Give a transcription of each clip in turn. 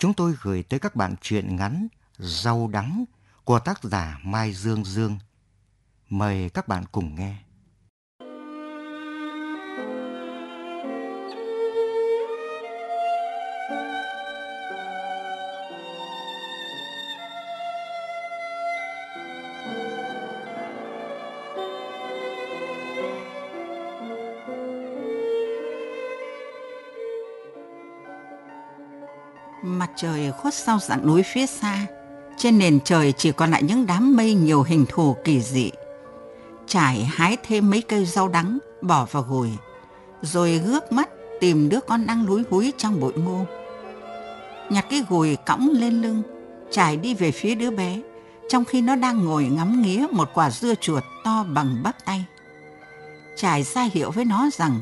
chúng tôi gửi tới các bạn truyện ngắn Rau đắng của tác giả Mai Dương Dương. Mời các bạn cùng nghe. Khuất sau dãy núi phía xa, trên nền trời chỉ còn lại những đám mây nhiều hình thù kỳ dị. Trải hái thêm mấy cây rau đắng, bỏ vào gùi, rồi gước mắt tìm đứa con đang lúi húi trong bụi ngô. Nhặt cái gùi cõng lên lưng, trải đi về phía đứa bé, trong khi nó đang ngồi ngắm nghía một quả dưa chuột to bằng bắp tay. Trải ra hiệu với nó rằng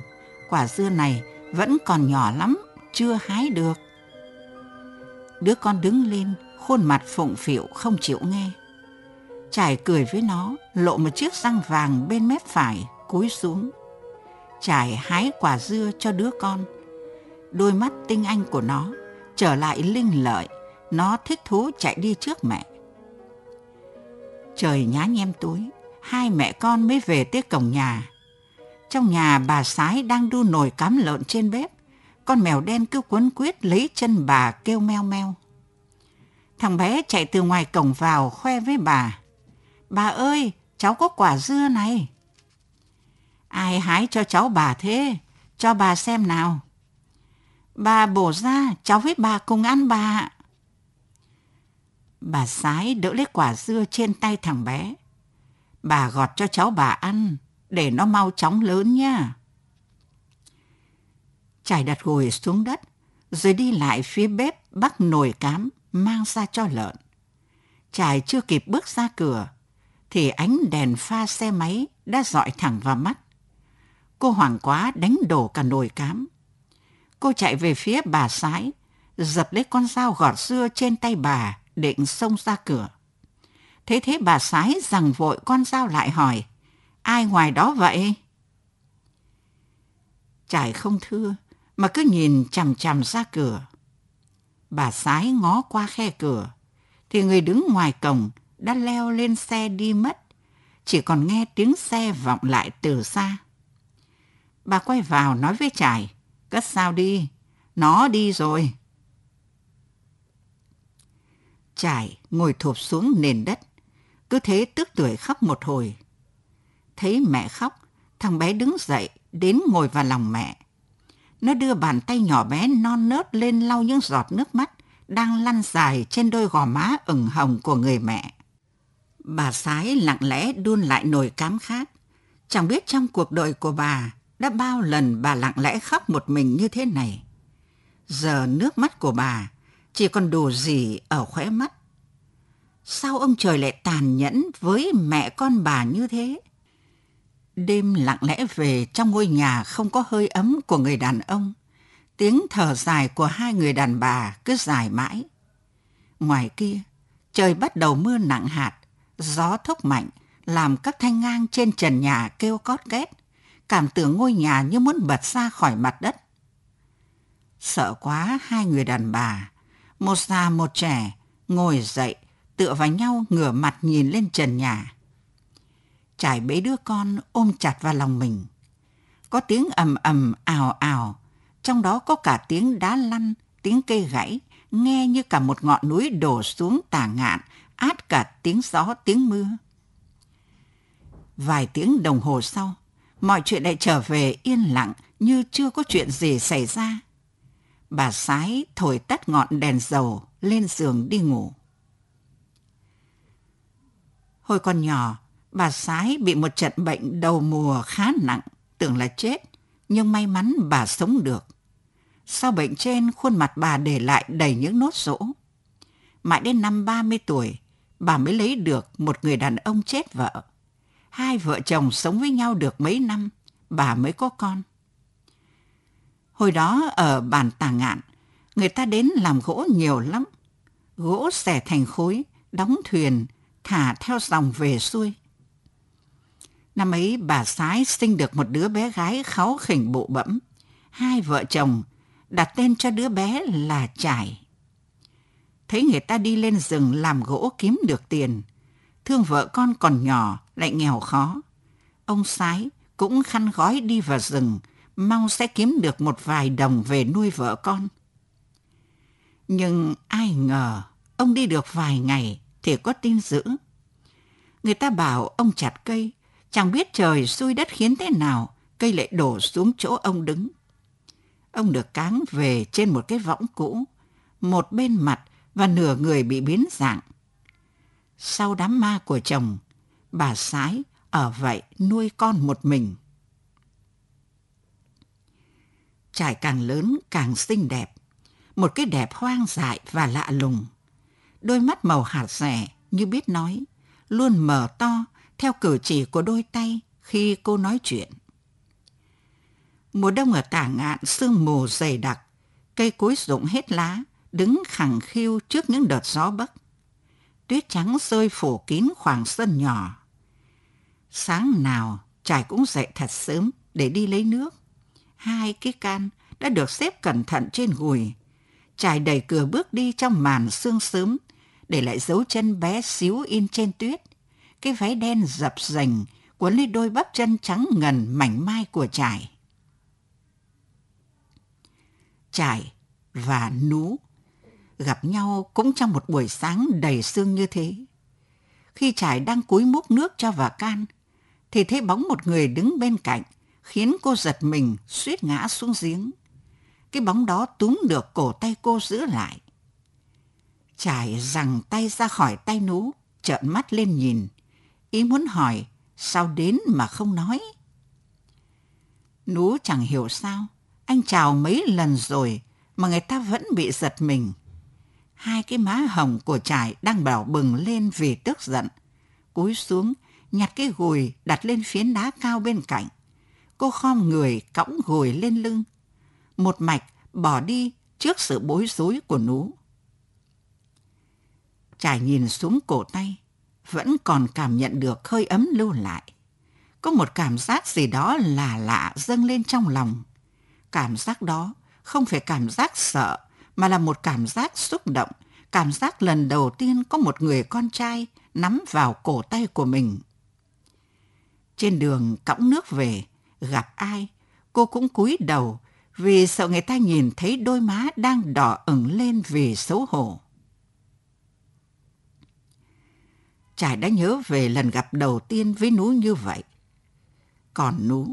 quả dưa này vẫn còn nhỏ lắm, chưa hái được. Đứa con đứng lên, khuôn mặt phụng phịu không chịu nghe. Trải cười với nó, lộ một chiếc răng vàng bên mép phải, cúi xuống. Trải hái quả dưa cho đứa con. Đôi mắt tinh anh của nó trở lại linh lợi, nó thích thú chạy đi trước mẹ. Trời nhá nhem tối, hai mẹ con mới về tới cổng nhà. Trong nhà bà Sái đang đu nồi cám lợn trên bếp con mèo đen cứ quấn quyết lấy chân bà kêu meo meo. Thằng bé chạy từ ngoài cổng vào khoe với bà. Bà ơi, cháu có quả dưa này. Ai hái cho cháu bà thế? Cho bà xem nào. Bà bổ ra, cháu với bà cùng ăn bà. Bà sái đỡ lấy quả dưa trên tay thằng bé. Bà gọt cho cháu bà ăn, để nó mau chóng lớn nha trải đặt gùi xuống đất, rồi đi lại phía bếp bắt nồi cám mang ra cho lợn. Trải chưa kịp bước ra cửa, thì ánh đèn pha xe máy đã dọi thẳng vào mắt. Cô hoảng quá đánh đổ cả nồi cám. Cô chạy về phía bà sái, giật lấy con dao gọt dưa trên tay bà, định xông ra cửa. Thế thế bà sái rằng vội con dao lại hỏi, ai ngoài đó vậy? Trải không thưa, mà cứ nhìn chằm chằm ra cửa. Bà sái ngó qua khe cửa, thì người đứng ngoài cổng đã leo lên xe đi mất, chỉ còn nghe tiếng xe vọng lại từ xa. Bà quay vào nói với trải, cất sao đi, nó đi rồi. Trải ngồi thụp xuống nền đất, cứ thế tức tuổi khóc một hồi. Thấy mẹ khóc, thằng bé đứng dậy đến ngồi vào lòng mẹ nó đưa bàn tay nhỏ bé non nớt lên lau những giọt nước mắt đang lăn dài trên đôi gò má ửng hồng của người mẹ. Bà Sái lặng lẽ đun lại nồi cám khác. Chẳng biết trong cuộc đời của bà đã bao lần bà lặng lẽ khóc một mình như thế này. Giờ nước mắt của bà chỉ còn đủ gì ở khóe mắt. Sao ông trời lại tàn nhẫn với mẹ con bà như thế? Đêm lặng lẽ về trong ngôi nhà không có hơi ấm của người đàn ông. Tiếng thở dài của hai người đàn bà cứ dài mãi. Ngoài kia, trời bắt đầu mưa nặng hạt, gió thốc mạnh, làm các thanh ngang trên trần nhà kêu cót két, cảm tưởng ngôi nhà như muốn bật ra khỏi mặt đất. Sợ quá hai người đàn bà, một già một trẻ, ngồi dậy, tựa vào nhau ngửa mặt nhìn lên trần nhà trải bế đứa con ôm chặt vào lòng mình. Có tiếng ầm ầm ào ào, trong đó có cả tiếng đá lăn, tiếng cây gãy, nghe như cả một ngọn núi đổ xuống tả ngạn, át cả tiếng gió, tiếng mưa. Vài tiếng đồng hồ sau, mọi chuyện lại trở về yên lặng như chưa có chuyện gì xảy ra. Bà Sái thổi tắt ngọn đèn dầu lên giường đi ngủ. Hồi còn nhỏ, Bà Sái bị một trận bệnh đầu mùa khá nặng, tưởng là chết, nhưng may mắn bà sống được. Sau bệnh trên, khuôn mặt bà để lại đầy những nốt rỗ. Mãi đến năm 30 tuổi, bà mới lấy được một người đàn ông chết vợ. Hai vợ chồng sống với nhau được mấy năm, bà mới có con. Hồi đó ở bản Tà Ngạn, người ta đến làm gỗ nhiều lắm. Gỗ xẻ thành khối, đóng thuyền, thả theo dòng về xuôi. Năm ấy bà Sái sinh được một đứa bé gái kháu khỉnh bụ bẫm. Hai vợ chồng đặt tên cho đứa bé là Trải. thấy người ta đi lên rừng làm gỗ kiếm được tiền. Thương vợ con còn nhỏ, lại nghèo khó. Ông Sái cũng khăn gói đi vào rừng, mong sẽ kiếm được một vài đồng về nuôi vợ con. Nhưng ai ngờ, ông đi được vài ngày thì có tin dữ. Người ta bảo ông chặt cây, chẳng biết trời xui đất khiến thế nào, cây lại đổ xuống chỗ ông đứng. Ông được cáng về trên một cái võng cũ, một bên mặt và nửa người bị biến dạng. Sau đám ma của chồng, bà Sái ở vậy nuôi con một mình. Trải càng lớn càng xinh đẹp, một cái đẹp hoang dại và lạ lùng. Đôi mắt màu hạt rẻ như biết nói, luôn mở to theo cử chỉ của đôi tay khi cô nói chuyện. Mùa đông ở tả ngạn sương mù dày đặc, cây cối rụng hết lá, đứng khẳng khiu trước những đợt gió bấc. Tuyết trắng rơi phủ kín khoảng sân nhỏ. Sáng nào, trải cũng dậy thật sớm để đi lấy nước. Hai cái can đã được xếp cẩn thận trên gùi. Trải đẩy cửa bước đi trong màn sương sớm, để lại dấu chân bé xíu in trên tuyết. Cái váy đen dập dềnh cuốn lên đôi bắp chân trắng ngần mảnh mai của trải. Trải và nú gặp nhau cũng trong một buổi sáng đầy sương như thế. Khi trải đang cúi múc nước cho vào can, thì thấy bóng một người đứng bên cạnh, khiến cô giật mình suýt ngã xuống giếng. Cái bóng đó túm được cổ tay cô giữ lại. Trải rằng tay ra khỏi tay nú, trợn mắt lên nhìn. Ý muốn hỏi, sao đến mà không nói? Nú chẳng hiểu sao, anh chào mấy lần rồi mà người ta vẫn bị giật mình. Hai cái má hồng của trải đang bảo bừng lên vì tức giận. Cúi xuống, nhặt cái gùi đặt lên phiến đá cao bên cạnh. Cô khom người cõng gùi lên lưng. Một mạch bỏ đi trước sự bối rối của nú. Trải nhìn xuống cổ tay, vẫn còn cảm nhận được hơi ấm lưu lại. Có một cảm giác gì đó là lạ dâng lên trong lòng. Cảm giác đó không phải cảm giác sợ, mà là một cảm giác xúc động, cảm giác lần đầu tiên có một người con trai nắm vào cổ tay của mình. Trên đường cõng nước về, gặp ai, cô cũng cúi đầu vì sợ người ta nhìn thấy đôi má đang đỏ ửng lên vì xấu hổ. Trải đã nhớ về lần gặp đầu tiên với Nú như vậy. Còn Nú...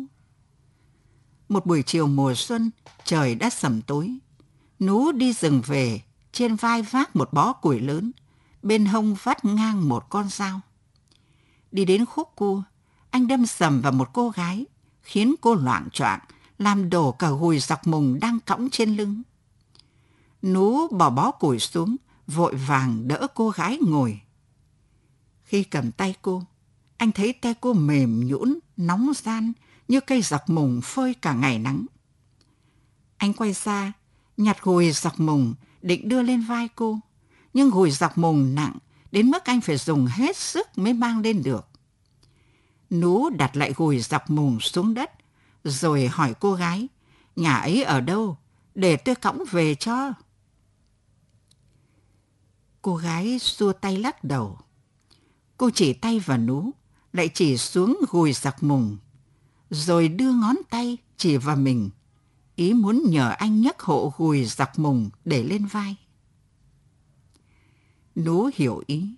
Một buổi chiều mùa xuân, trời đã sầm tối. Nú đi rừng về, trên vai vác một bó củi lớn, bên hông vắt ngang một con dao. Đi đến khúc cua, anh đâm sầm vào một cô gái, khiến cô loạn choạng, làm đổ cả gùi dọc mùng đang cõng trên lưng. Nú bỏ bó củi xuống, vội vàng đỡ cô gái ngồi. Khi cầm tay cô, anh thấy tay cô mềm nhũn, nóng gian như cây dọc mùng phơi cả ngày nắng. Anh quay ra, nhặt gùi dọc mùng định đưa lên vai cô, nhưng gùi dọc mùng nặng đến mức anh phải dùng hết sức mới mang lên được. Nú đặt lại gùi dọc mùng xuống đất, rồi hỏi cô gái, nhà ấy ở đâu, để tôi cõng về cho. Cô gái xua tay lắc đầu. Cô chỉ tay vào nú, lại chỉ xuống gùi giặc mùng, rồi đưa ngón tay chỉ vào mình, ý muốn nhờ anh nhấc hộ gùi giặc mùng để lên vai. Nú hiểu ý.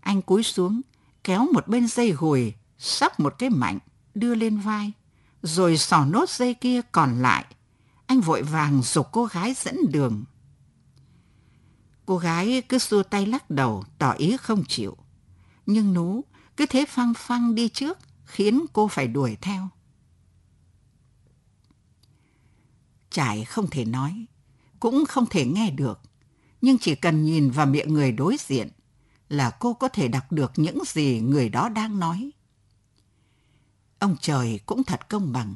Anh cúi xuống, kéo một bên dây gùi, sắp một cái mạnh, đưa lên vai, rồi sò nốt dây kia còn lại. Anh vội vàng dục cô gái dẫn đường. Cô gái cứ xua tay lắc đầu, tỏ ý không chịu nhưng Nú cứ thế phăng phăng đi trước, khiến cô phải đuổi theo. Trải không thể nói, cũng không thể nghe được, nhưng chỉ cần nhìn vào miệng người đối diện là cô có thể đọc được những gì người đó đang nói. Ông trời cũng thật công bằng.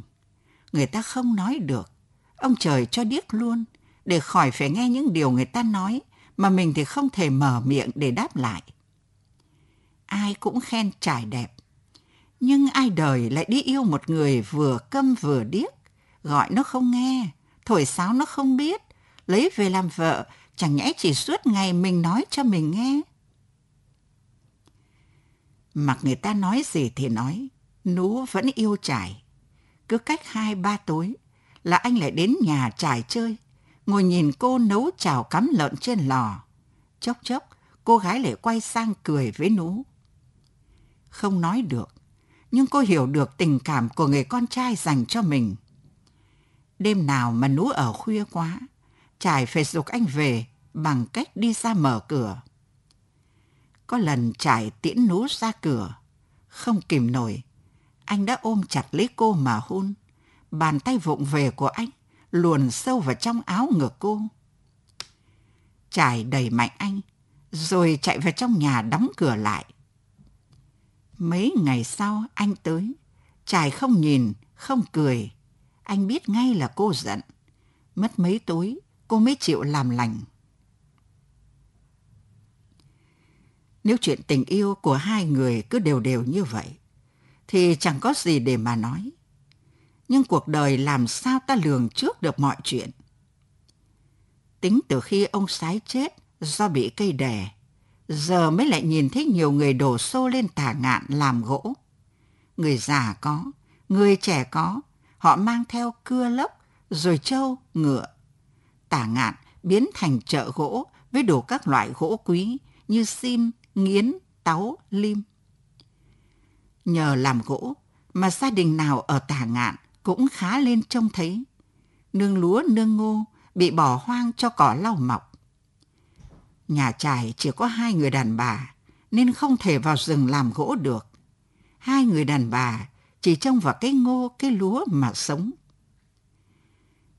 Người ta không nói được. Ông trời cho điếc luôn, để khỏi phải nghe những điều người ta nói, mà mình thì không thể mở miệng để đáp lại ai cũng khen trải đẹp. Nhưng ai đời lại đi yêu một người vừa câm vừa điếc, gọi nó không nghe, thổi sáo nó không biết, lấy về làm vợ, Chẳng nhẽ chỉ suốt ngày mình nói cho mình nghe. Mặc người ta nói gì thì nói, Nú vẫn yêu trải. Cứ cách hai ba tối là anh lại đến nhà trải chơi, ngồi nhìn cô nấu chảo cắm lợn trên lò. Chốc chốc, cô gái lại quay sang cười với Nú. Không nói được, nhưng cô hiểu được tình cảm của người con trai dành cho mình. Đêm nào mà Nú ở khuya quá, trải phải dục anh về bằng cách đi ra mở cửa. Có lần trải tiễn Nú ra cửa, không kìm nổi, anh đã ôm chặt lấy cô mà hôn. Bàn tay vụng về của anh luồn sâu vào trong áo ngực cô. Trải đầy mạnh anh, rồi chạy vào trong nhà đóng cửa lại. Mấy ngày sau anh tới, trải không nhìn, không cười. Anh biết ngay là cô giận. Mất mấy tối, cô mới chịu làm lành. Nếu chuyện tình yêu của hai người cứ đều đều như vậy, thì chẳng có gì để mà nói. Nhưng cuộc đời làm sao ta lường trước được mọi chuyện. Tính từ khi ông sái chết do bị cây đè, giờ mới lại nhìn thấy nhiều người đổ xô lên tà ngạn làm gỗ. Người già có, người trẻ có, họ mang theo cưa lốc, rồi trâu, ngựa. Tà ngạn biến thành chợ gỗ với đủ các loại gỗ quý như sim, nghiến, táu, lim. Nhờ làm gỗ mà gia đình nào ở tà ngạn cũng khá lên trông thấy. Nương lúa nương ngô bị bỏ hoang cho cỏ lau mọc. Nhà trài chỉ có hai người đàn bà nên không thể vào rừng làm gỗ được. Hai người đàn bà chỉ trông vào cái ngô, cái lúa mà sống.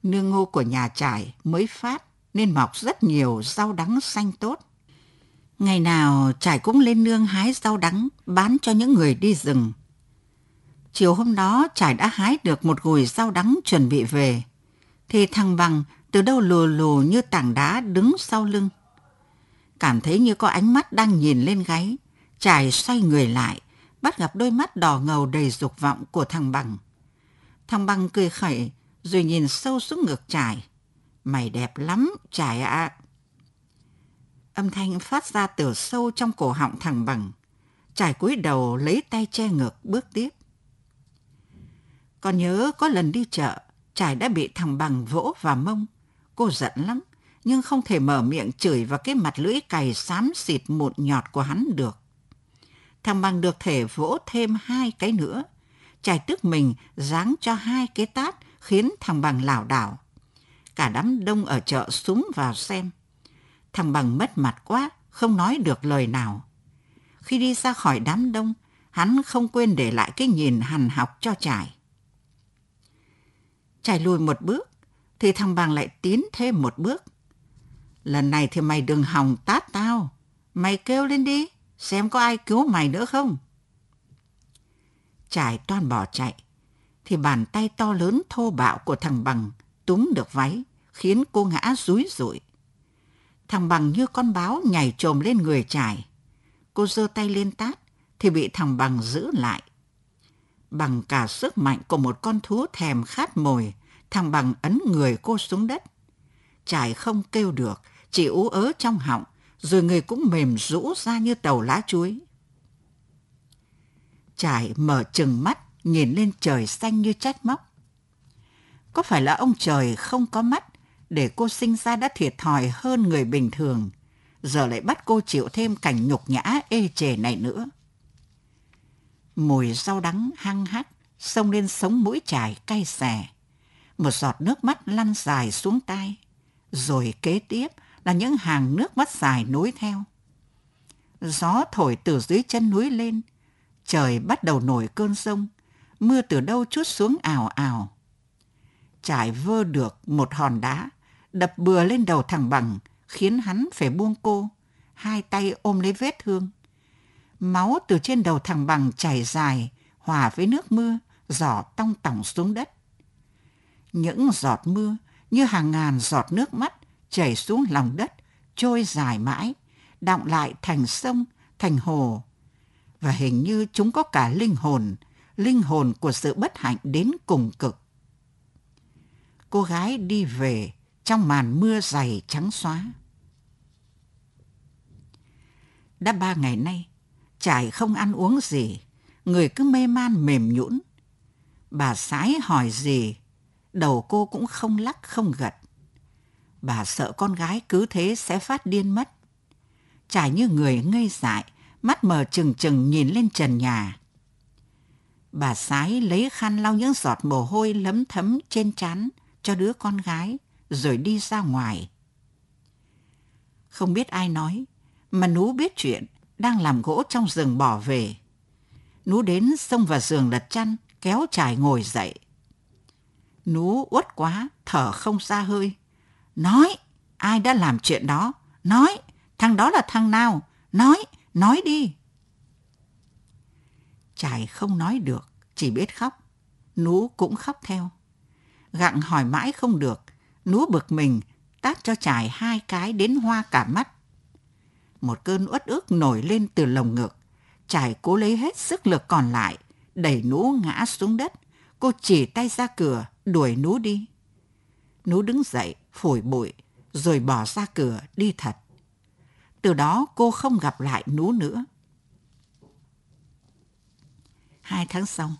Nương ngô của nhà trải mới phát nên mọc rất nhiều rau đắng xanh tốt. Ngày nào trải cũng lên nương hái rau đắng bán cho những người đi rừng. Chiều hôm đó trải đã hái được một gùi rau đắng chuẩn bị về. Thì thằng Bằng từ đâu lù lù như tảng đá đứng sau lưng. Cảm thấy như có ánh mắt đang nhìn lên gáy. Trải xoay người lại, bắt gặp đôi mắt đỏ ngầu đầy dục vọng của thằng Bằng. Thằng Bằng cười khẩy rồi nhìn sâu xuống ngực trải. Mày đẹp lắm, trải ạ. À. Âm thanh phát ra từ sâu trong cổ họng thằng Bằng. Trải cúi đầu lấy tay che ngực bước tiếp. Còn nhớ có lần đi chợ, Trải đã bị thằng Bằng vỗ vào mông. Cô giận lắm, nhưng không thể mở miệng chửi vào cái mặt lưỡi cày xám xịt mụn nhọt của hắn được. Thằng Bằng được thể vỗ thêm hai cái nữa. chài tức mình giáng cho hai cái tát khiến thằng Bằng lảo đảo. Cả đám đông ở chợ súng vào xem. Thằng Bằng mất mặt quá, không nói được lời nào. Khi đi ra khỏi đám đông, hắn không quên để lại cái nhìn hằn học cho trải. Trải lùi một bước, thì thằng Bằng lại tiến thêm một bước. Lần này thì mày đừng hòng tát tao. Mày kêu lên đi, xem có ai cứu mày nữa không. Trải toan bỏ chạy, thì bàn tay to lớn thô bạo của thằng Bằng túm được váy, khiến cô ngã rúi rụi. Thằng Bằng như con báo nhảy trồm lên người trải. Cô giơ tay lên tát, thì bị thằng Bằng giữ lại. Bằng cả sức mạnh của một con thú thèm khát mồi, thằng Bằng ấn người cô xuống đất. Trải không kêu được, chỉ ú ớ trong họng, rồi người cũng mềm rũ ra như tàu lá chuối. Trải mở chừng mắt, nhìn lên trời xanh như trách móc. Có phải là ông trời không có mắt để cô sinh ra đã thiệt thòi hơn người bình thường, giờ lại bắt cô chịu thêm cảnh nhục nhã ê chề này nữa. Mùi rau đắng hăng hắc xông lên sống mũi trải cay xè. Một giọt nước mắt lăn dài xuống tai, rồi kế tiếp là những hàng nước mắt dài nối theo. Gió thổi từ dưới chân núi lên, trời bắt đầu nổi cơn sông, mưa từ đâu chút xuống ảo ảo. Trải vơ được một hòn đá, đập bừa lên đầu thằng Bằng, khiến hắn phải buông cô, hai tay ôm lấy vết thương. Máu từ trên đầu thằng Bằng chảy dài, hòa với nước mưa, giỏ tong tỏng xuống đất. Những giọt mưa như hàng ngàn giọt nước mắt chảy xuống lòng đất, trôi dài mãi, đọng lại thành sông, thành hồ. Và hình như chúng có cả linh hồn, linh hồn của sự bất hạnh đến cùng cực. Cô gái đi về trong màn mưa dày trắng xóa. đã ba ngày nay, trải không ăn uống gì, người cứ mê man mềm nhũn. Bà sái hỏi gì, đầu cô cũng không lắc không gật. Bà sợ con gái cứ thế sẽ phát điên mất. Trải như người ngây dại, mắt mờ trừng trừng nhìn lên trần nhà. Bà sái lấy khăn lau những giọt mồ hôi lấm thấm trên trán cho đứa con gái, rồi đi ra ngoài. Không biết ai nói, mà Nú biết chuyện, đang làm gỗ trong rừng bỏ về. Nú đến xông vào giường lật chăn, kéo trải ngồi dậy. Nú uất quá, thở không ra hơi. Nói, ai đã làm chuyện đó? Nói, thằng đó là thằng nào? Nói, nói đi. Trải không nói được, chỉ biết khóc. Nú cũng khóc theo. Gặng hỏi mãi không được, Nú bực mình, tát cho Trải hai cái đến hoa cả mắt. Một cơn uất ức nổi lên từ lồng ngực. Trải cố lấy hết sức lực còn lại, đẩy Nú ngã xuống đất. Cô chỉ tay ra cửa, đuổi Nú đi. Nú đứng dậy, phủi bụi, rồi bỏ ra cửa đi thật. Từ đó cô không gặp lại Nú nữa. Hai tháng sau,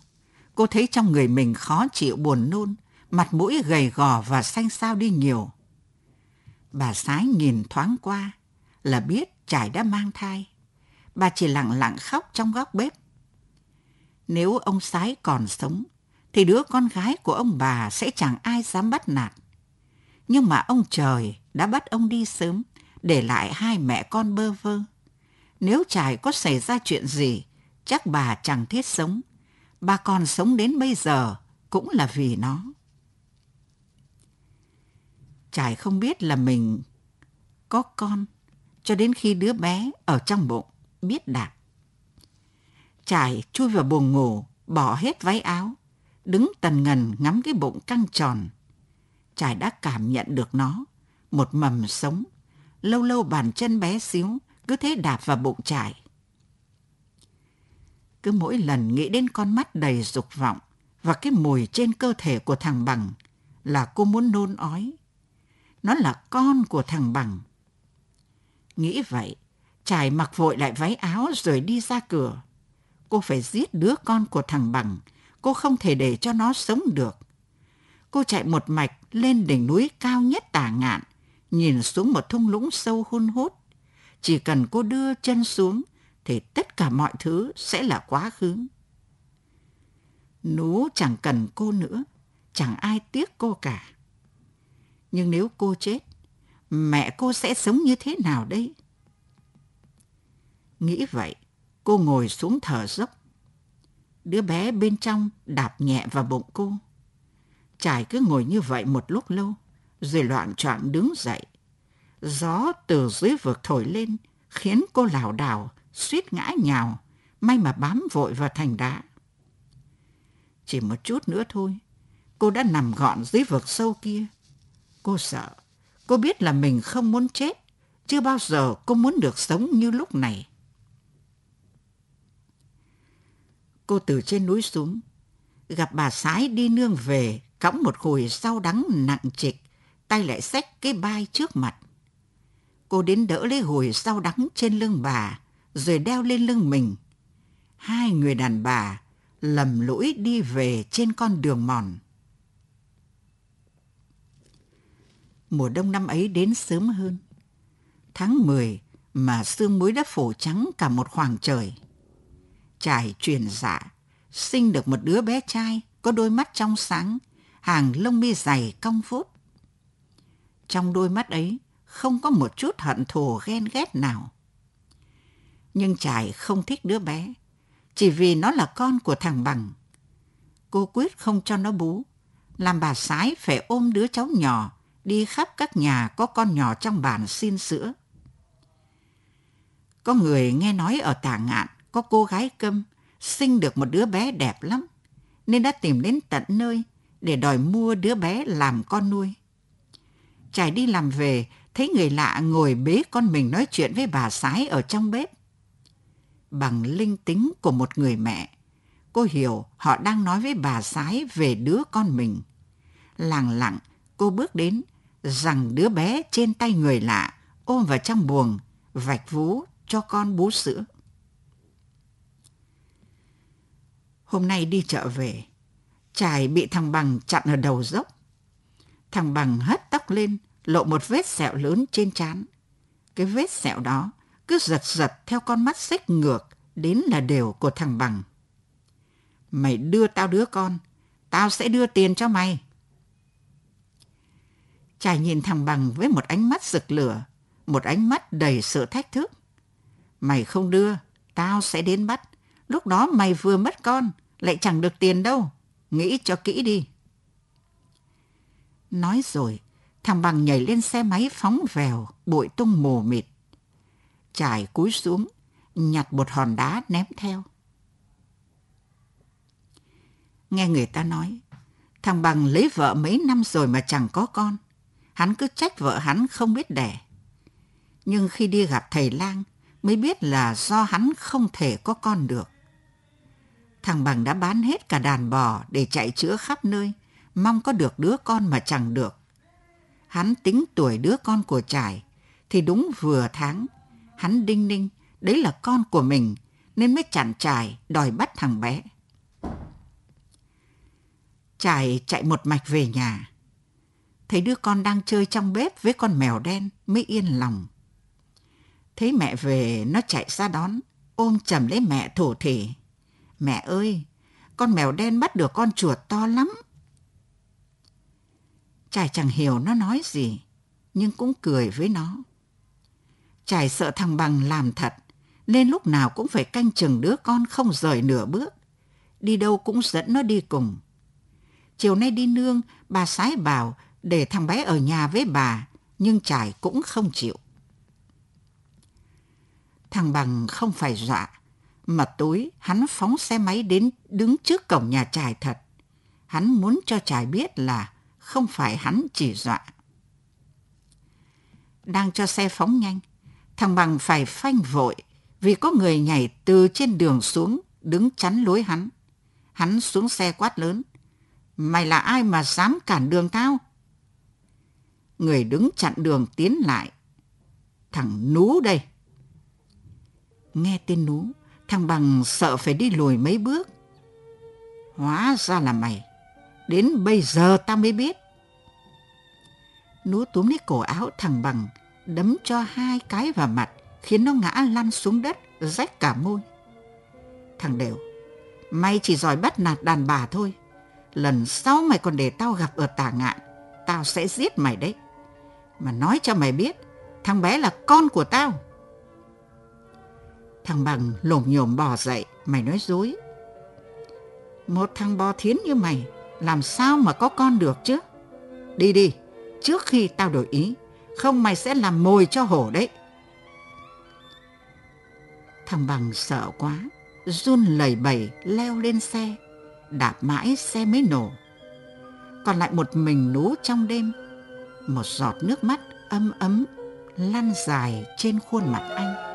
cô thấy trong người mình khó chịu buồn nôn, mặt mũi gầy gò và xanh xao đi nhiều. Bà Sái nhìn thoáng qua là biết trải đã mang thai. Bà chỉ lặng lặng khóc trong góc bếp. Nếu ông Sái còn sống, thì đứa con gái của ông bà sẽ chẳng ai dám bắt nạt. Nhưng mà ông trời đã bắt ông đi sớm, để lại hai mẹ con bơ vơ. Nếu trải có xảy ra chuyện gì, chắc bà chẳng thiết sống. Bà còn sống đến bây giờ cũng là vì nó. Trải không biết là mình có con cho đến khi đứa bé ở trong bụng biết đạp. Trải chui vào buồng ngủ, bỏ hết váy áo, đứng tần ngần ngắm cái bụng căng tròn. Trải đã cảm nhận được nó, một mầm sống. Lâu lâu bàn chân bé xíu, cứ thế đạp vào bụng trải. Cứ mỗi lần nghĩ đến con mắt đầy dục vọng và cái mùi trên cơ thể của thằng Bằng là cô muốn nôn ói. Nó là con của thằng Bằng. Nghĩ vậy, trải mặc vội lại váy áo rồi đi ra cửa. Cô phải giết đứa con của thằng Bằng. Cô không thể để cho nó sống được. Cô chạy một mạch lên đỉnh núi cao nhất tả ngạn, nhìn xuống một thung lũng sâu hun hút. Chỉ cần cô đưa chân xuống thì tất cả mọi thứ sẽ là quá khứ. Nú chẳng cần cô nữa, chẳng ai tiếc cô cả. Nhưng nếu cô chết, mẹ cô sẽ sống như thế nào đây? Nghĩ vậy, cô ngồi xuống thở dốc. Đứa bé bên trong đạp nhẹ vào bụng cô. Trải cứ ngồi như vậy một lúc lâu, rồi loạn choạng đứng dậy. Gió từ dưới vực thổi lên, khiến cô lảo đảo, suýt ngã nhào, may mà bám vội vào thành đá. Chỉ một chút nữa thôi, cô đã nằm gọn dưới vực sâu kia. Cô sợ, cô biết là mình không muốn chết, chưa bao giờ cô muốn được sống như lúc này. Cô từ trên núi xuống, gặp bà sái đi nương về, cõng một hồi rau đắng nặng trịch, tay lại xách cái bai trước mặt. Cô đến đỡ lấy hồi rau đắng trên lưng bà, rồi đeo lên lưng mình. Hai người đàn bà lầm lũi đi về trên con đường mòn. Mùa đông năm ấy đến sớm hơn. Tháng 10 mà sương muối đã phủ trắng cả một khoảng trời. Trải truyền dạ, sinh được một đứa bé trai có đôi mắt trong sáng, hàng lông mi dày cong vút. Trong đôi mắt ấy không có một chút hận thù ghen ghét nào. Nhưng Trải không thích đứa bé, chỉ vì nó là con của thằng Bằng. Cô quyết không cho nó bú, làm bà sái phải ôm đứa cháu nhỏ đi khắp các nhà có con nhỏ trong bản xin sữa. Có người nghe nói ở tà ngạn có cô gái câm sinh được một đứa bé đẹp lắm, nên đã tìm đến tận nơi để đòi mua đứa bé làm con nuôi. Trải đi làm về, thấy người lạ ngồi bế con mình nói chuyện với bà sái ở trong bếp. Bằng linh tính của một người mẹ, cô hiểu họ đang nói với bà sái về đứa con mình. Lặng lặng, cô bước đến, rằng đứa bé trên tay người lạ ôm vào trong buồng, vạch vú, cho con bú sữa. Hôm nay đi chợ về, Trải bị thằng Bằng chặn ở đầu dốc. Thằng Bằng hất tóc lên, lộ một vết sẹo lớn trên trán. Cái vết sẹo đó cứ giật giật theo con mắt xích ngược đến là đều của thằng Bằng. Mày đưa tao đứa con, tao sẽ đưa tiền cho mày. Trải nhìn thằng Bằng với một ánh mắt rực lửa, một ánh mắt đầy sự thách thức. Mày không đưa, tao sẽ đến bắt. Lúc đó mày vừa mất con, lại chẳng được tiền đâu. Nghĩ cho kỹ đi. Nói rồi, thằng Bằng nhảy lên xe máy phóng vèo, bụi tung mù mịt. Trải cúi xuống, nhặt một hòn đá ném theo. Nghe người ta nói, thằng Bằng lấy vợ mấy năm rồi mà chẳng có con. Hắn cứ trách vợ hắn không biết đẻ. Nhưng khi đi gặp thầy lang mới biết là do hắn không thể có con được. Thằng Bằng đã bán hết cả đàn bò để chạy chữa khắp nơi, mong có được đứa con mà chẳng được. Hắn tính tuổi đứa con của trải, thì đúng vừa tháng, hắn đinh ninh, đấy là con của mình, nên mới chặn trải đòi bắt thằng bé. Trải chạy một mạch về nhà. Thấy đứa con đang chơi trong bếp với con mèo đen mới yên lòng. Thấy mẹ về nó chạy ra đón, ôm chầm lấy mẹ thổ thể. Mẹ ơi, con mèo đen bắt được con chuột to lắm. Trải chẳng hiểu nó nói gì, nhưng cũng cười với nó. Trải sợ thằng Bằng làm thật, nên lúc nào cũng phải canh chừng đứa con không rời nửa bước. Đi đâu cũng dẫn nó đi cùng. Chiều nay đi nương, bà sái bảo để thằng bé ở nhà với bà, nhưng Trải cũng không chịu. Thằng Bằng không phải dọa, mà tối hắn phóng xe máy đến đứng trước cổng nhà trài thật. Hắn muốn cho trài biết là không phải hắn chỉ dọa. Đang cho xe phóng nhanh, thằng Bằng phải phanh vội vì có người nhảy từ trên đường xuống đứng chắn lối hắn. Hắn xuống xe quát lớn. Mày là ai mà dám cản đường tao? Người đứng chặn đường tiến lại. Thằng Nú đây. Nghe tên Nú, thằng Bằng sợ phải đi lùi mấy bước. Hóa ra là mày. Đến bây giờ tao mới biết. Nú túm lấy cổ áo thằng Bằng, đấm cho hai cái vào mặt, khiến nó ngã lăn xuống đất, rách cả môi. Thằng Đều, mày chỉ giỏi bắt nạt đàn bà thôi. Lần sau mày còn để tao gặp ở tà ngạn, tao sẽ giết mày đấy. Mà nói cho mày biết, thằng bé là con của tao. Thằng Bằng lồm nhồm bò dậy, mày nói dối. Một thằng bò thiến như mày, làm sao mà có con được chứ? Đi đi, trước khi tao đổi ý, không mày sẽ làm mồi cho hổ đấy. Thằng Bằng sợ quá, run lẩy bẩy leo lên xe, đạp mãi xe mới nổ. Còn lại một mình nú trong đêm, một giọt nước mắt ấm ấm lăn dài trên khuôn mặt anh.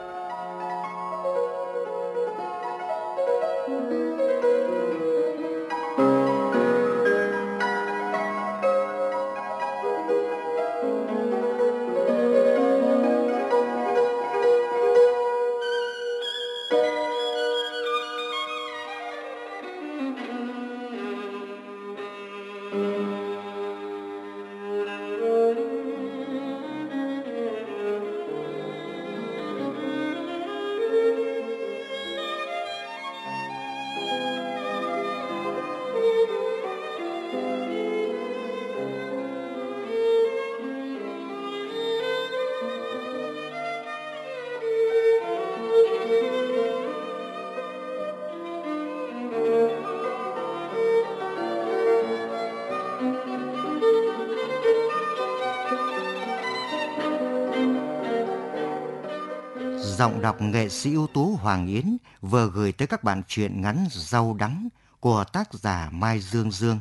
Giọng đọc nghệ sĩ ưu tú Hoàng Yến vừa gửi tới các bạn truyện ngắn Rau Đắng của tác giả Mai Dương Dương.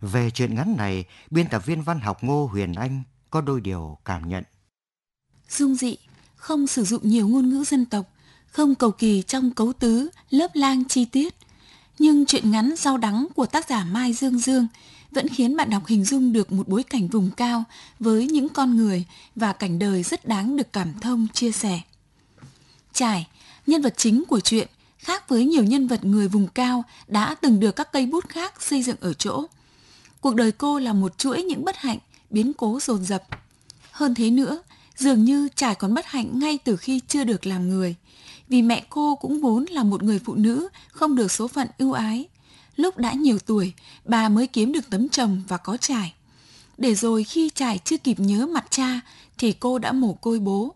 Về truyện ngắn này, biên tập viên văn học Ngô Huyền Anh có đôi điều cảm nhận. Dung dị, không sử dụng nhiều ngôn ngữ dân tộc, không cầu kỳ trong cấu tứ, lớp lang chi tiết. Nhưng truyện ngắn Rau Đắng của tác giả Mai Dương Dương vẫn khiến bạn đọc hình dung được một bối cảnh vùng cao với những con người và cảnh đời rất đáng được cảm thông chia sẻ. Trải, nhân vật chính của chuyện, khác với nhiều nhân vật người vùng cao đã từng được các cây bút khác xây dựng ở chỗ. Cuộc đời cô là một chuỗi những bất hạnh, biến cố dồn dập. Hơn thế nữa, dường như trải còn bất hạnh ngay từ khi chưa được làm người. Vì mẹ cô cũng vốn là một người phụ nữ không được số phận ưu ái. Lúc đã nhiều tuổi, bà mới kiếm được tấm chồng và có trải. Để rồi khi trải chưa kịp nhớ mặt cha thì cô đã mồ côi bố.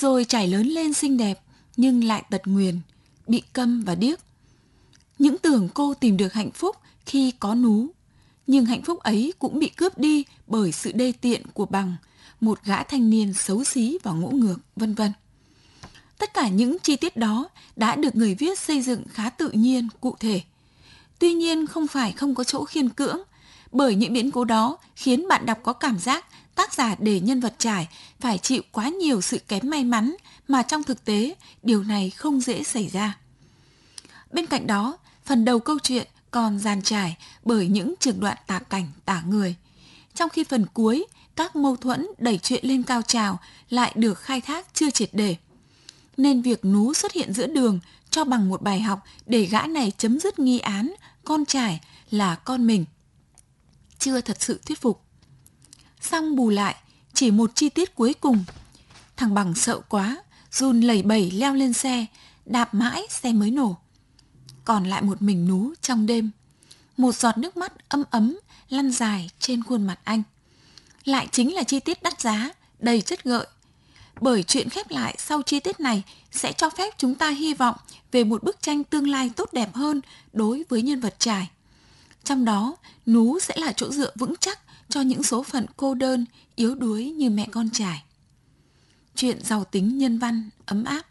Rồi trải lớn lên xinh đẹp nhưng lại tật nguyền, bị câm và điếc. Những tưởng cô tìm được hạnh phúc khi có nú, nhưng hạnh phúc ấy cũng bị cướp đi bởi sự đê tiện của bằng, một gã thanh niên xấu xí và ngỗ ngược, vân vân. Tất cả những chi tiết đó đã được người viết xây dựng khá tự nhiên, cụ thể. Tuy nhiên không phải không có chỗ khiên cưỡng, bởi những biến cố đó khiến bạn đọc có cảm giác tác giả để nhân vật trải phải chịu quá nhiều sự kém may mắn mà trong thực tế điều này không dễ xảy ra. Bên cạnh đó, phần đầu câu chuyện còn dàn trải bởi những trường đoạn tả cảnh tả người. Trong khi phần cuối, các mâu thuẫn đẩy chuyện lên cao trào lại được khai thác chưa triệt để. Nên việc nú xuất hiện giữa đường cho bằng một bài học để gã này chấm dứt nghi án con trải là con mình. Chưa thật sự thuyết phục. Xong bù lại, chỉ một chi tiết cuối cùng. Thằng bằng sợ quá, run lẩy bẩy leo lên xe, đạp mãi xe mới nổ. Còn lại một mình nú trong đêm. Một giọt nước mắt ấm ấm lăn dài trên khuôn mặt anh. Lại chính là chi tiết đắt giá, đầy chất gợi. Bởi chuyện khép lại sau chi tiết này sẽ cho phép chúng ta hy vọng về một bức tranh tương lai tốt đẹp hơn đối với nhân vật trải. Trong đó, nú sẽ là chỗ dựa vững chắc cho những số phận cô đơn, yếu đuối như mẹ con trải. Chuyện giàu tính nhân văn, ấm áp